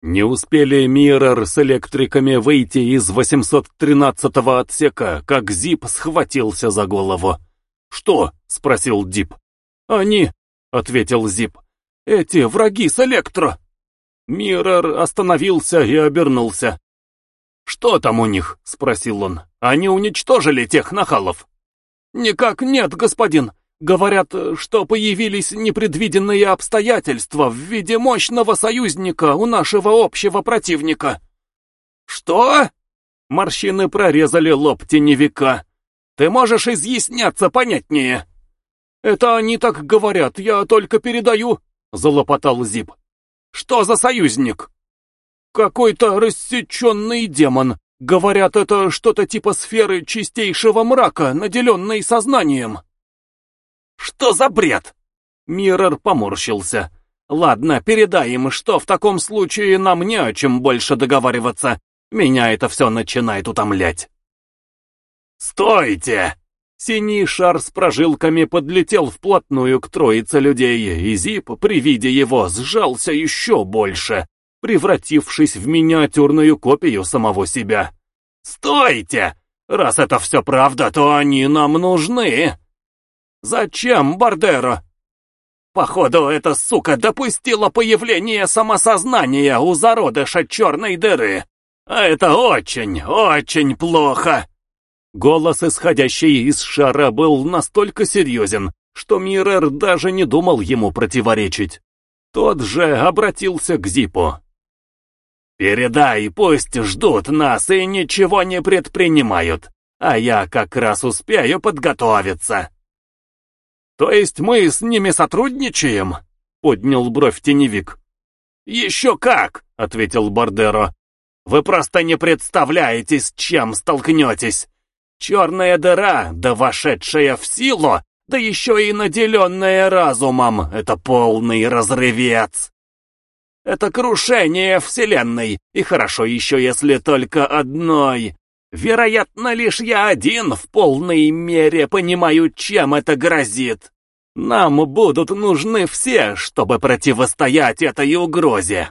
Не успели Миррор с электриками выйти из 813-го отсека, как Зип схватился за голову. «Что?» — спросил Дип. «Они», — ответил Зип. «Эти враги с электро». Миррор остановился и обернулся. «Что там у них?» — спросил он. «Они уничтожили тех нахалов?» «Никак нет, господин. Говорят, что появились непредвиденные обстоятельства в виде мощного союзника у нашего общего противника. Что? Морщины прорезали лоб теневика. Ты можешь изъясняться понятнее? Это они так говорят, я только передаю, залопотал Зип. Что за союзник? Какой-то рассеченный демон. Говорят, это что-то типа сферы чистейшего мрака, наделенной сознанием. «Что за бред?» Миррор поморщился. «Ладно, передай им, что в таком случае нам не о чем больше договариваться. Меня это все начинает утомлять». «Стойте!» Синий шар с прожилками подлетел вплотную к троице людей, и Зип при виде его сжался еще больше, превратившись в миниатюрную копию самого себя. «Стойте! Раз это все правда, то они нам нужны!» Зачем Бардеро? Походу, эта сука допустила появление самосознания у зародыша черной дыры. А это очень, очень плохо. Голос, исходящий из шара, был настолько серьезен, что Миррер даже не думал ему противоречить. Тот же обратился к Зипу. «Передай, пусть ждут нас и ничего не предпринимают, а я как раз успею подготовиться». «То есть мы с ними сотрудничаем?» — поднял бровь теневик. «Еще как!» — ответил Бардеро. «Вы просто не представляете, с чем столкнетесь. Черная дыра, да вошедшая в силу, да еще и наделенная разумом, это полный разрывец. Это крушение Вселенной, и хорошо еще, если только одной. Вероятно, лишь я один в полной мере понимаю, чем это грозит. Нам будут нужны все, чтобы противостоять этой угрозе.